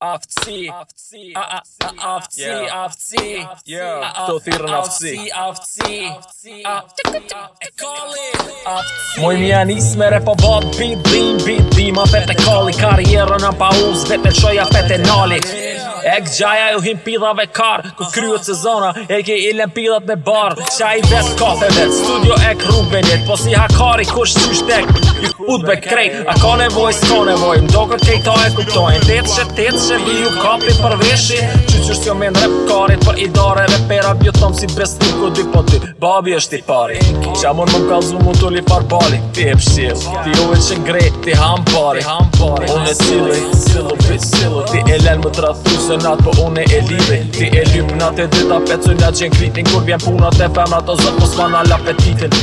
aftësi, aftësi, aftësi, aftësi, aftësi, aftësi, aftësi, aftësi, aftësi, aftësi, aftësi, aftësi, Moj mi janë isme re po bot, bit, bim, bit, bima, fete kalli, karjera në pa us, vete qoja, fete nali, yeah. E kë gjaja ju him pidhave kar Ku kryo sezona E ke i lem pidhat me bar Qa i vet ka vet Studio e kru Po si hakari kush shqy shtek Ju ut be krejt A ka nevoj s'ka nevoj Mdo kër kejta e kuptojn Tetë që tetë që vi ju kapi përveshi që është jo me rap karit Për i dare dhe pera bjo thomë si brez të ku di po di Babi është i pari Që amon më kalzu mu të li far bali Ti e pëshil Ti uve që ngrej Ti ham pari Unë e cilë Cilë bit cilë Ti e len më të rathu se natë Po unë e lidi Ti e lyp në atë e dita Pecu në gjenë klitin Kur vjen punat e fem Ato zot Po s'ma nga lap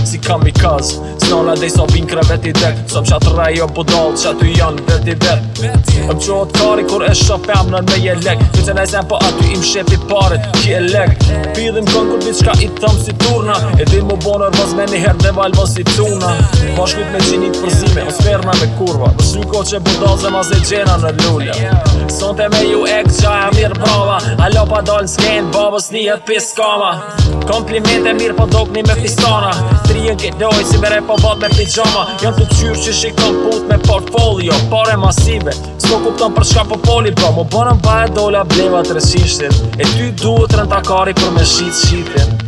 Si kam i kaz S'nala dhe so vin kre vet i dek Sëm që atë rejo budal Që atë janë vet i vet Më qohët kari Kur e shopem në me jelek Që që nëjse po aty im shepi pare ki e lek pidhim këngur bitë qka i thëm si turna e din mu bonër vaz me një herë dhe valë si tuna Pashkut me qinit përzime o me kurva për shu ko që budazëm a se gjena në lullja sonte me ju e këqa e mirë brava alo pa dalë në skejn babës një jetë pis kama komplimente mirë po dokni me pistana tri jën ke doj si bere po bat me pijama jën të qyrë që shikon put me portfolio pare masive s'ko kupton për shka po poli bro Mo bonëm pa e dola bleva të nazistin E ty duhet rënda kari për me shqit shqitin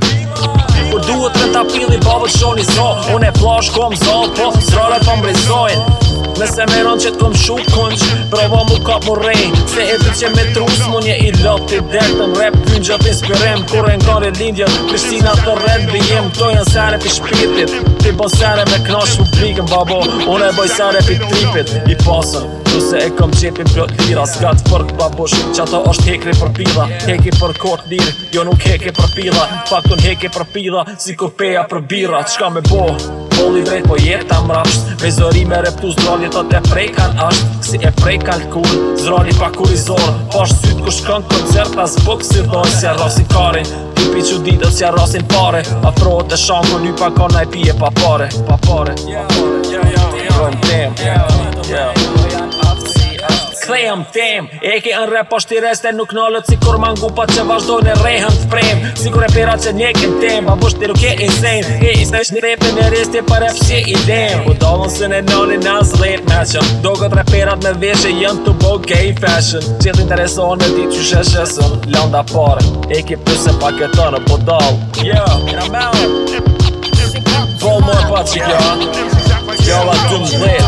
Kur po duhet me ta pili babë shoni zo Unë e plash kom zo Po të zrare të po mbrizojnë Nëse meron ronë që të kom shu kënq Provo mu ka për po rejnë Se e të që me trus mu një i lop Ti dertë të mrep Kënë gjatë inspirem Kur e nga një lindja Kristina të red bëjim Toj në sere për shpitit Ti bon sere me knash mu plikën babo Unë e boj sere për tripit I pasën Tu se e kom qepin plot lira Ska të përk babo shu Qa to është hekri për pila Heki për kort lirë Jo nuk heki për pila Faktun heki për pila mira Si kur peja për birat, qka me bo Poli vrejt po jeta mrapsht Me zëri me reptu zdronjet të te prej kan asht Kësi e prej kan zrali pa kur i zorë Pash syt ku shkën koncert as bëk si dhojnë Sja rasin karin Tupi që ditët sja rasin pare A e shanko një pa kona i pije pa pare Pa pare Pa pare Pa Pa pare Pa pare Pa pare Pa pare Pa pare Pa pare Pa pare kthehem tem E ke në reposht i nuk nëllët Si kur mangu pa që vazhdojnë e rehëm frem Sikur e perat që nje ke tem Ba bush të nuk e insane E i stesh një repin e resti për e pëshi i dem U dollën së në nëllë në me qëm Do këtë reperat me veshe jënë të bo gay fashion Që të interesohën në ti që sheshesëm Landa pare E ke pëse pa këtë në po doll Yo, yeah. Kramel Vol më pa që kjo Kjo va